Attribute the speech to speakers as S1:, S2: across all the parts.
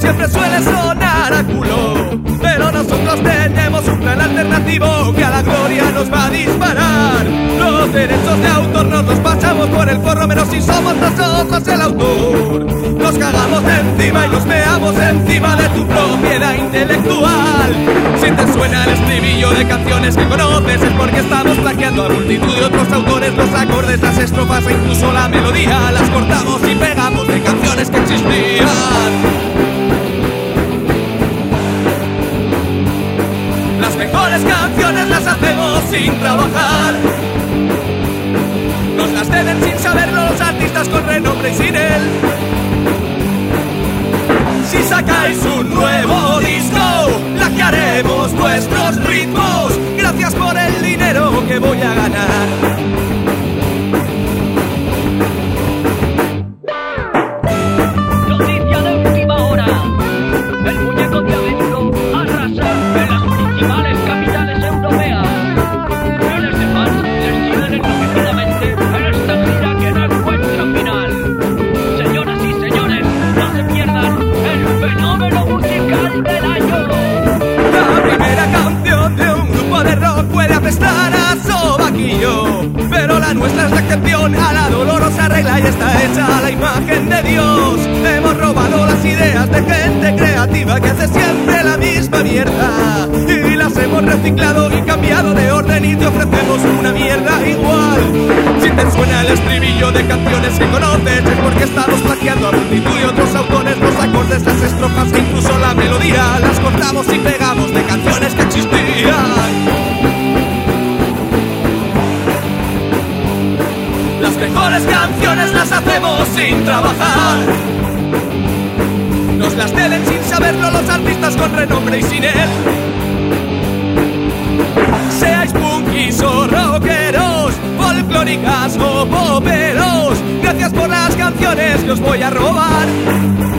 S1: siempre suele sonar a culo. Pero nosotros tenemos un plan alternativo que a la gloria nos va a disparar. Los derechos de autor nos los pasamos por el forro, menos si somos nosotros el autor. Nos cagamos encima y nos veamos encima de tu propiedad intelectual. Si te suena el estribillo de canciones que conoces, es porque estamos plagiando a multitud de otros autores. Los acordes, las estrofas e incluso la melodía las cortamos y pegamos de canciones que existían. Las mejores canciones las hacemos sin trabajar. Nos las ceden sin saberlo los artistas con renombre y sin él. Si sacáis un nuevo disco, laquearemos vuestros ritmos. Gracias por el dinero que voy a ganar. Fenómeno musical del año. La primera canción de un grupo de rock puede apestar a sobaquillo Pero la nuestra es la excepción. A la dolorosa regla y está hecha a la imagen de Dios. Hemos robado las ideas de gente creativa que hace siempre la misma mierda. Y las hemos reciclado y cambiado de orden y te ofrecemos una mierda igual. Si te suena el estribillo de canciones que conoces es porque estamos plagiando a multitud y otros autores acordes, las estrofas e incluso la melodía Las cortamos y pegamos de canciones que existían. Las mejores canciones las hacemos sin trabajar. Nos las ceden sin saberlo los artistas con renombre y sin él. Seáis punkis o rockeros, folclóricas o poperos Gracias por las canciones que os voy a robar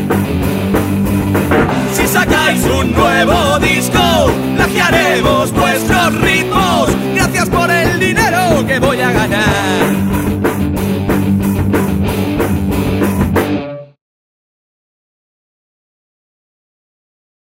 S1: Si sacáis un nuevo disco, lagiaremos vuestros ritmos. Gracias por el dinero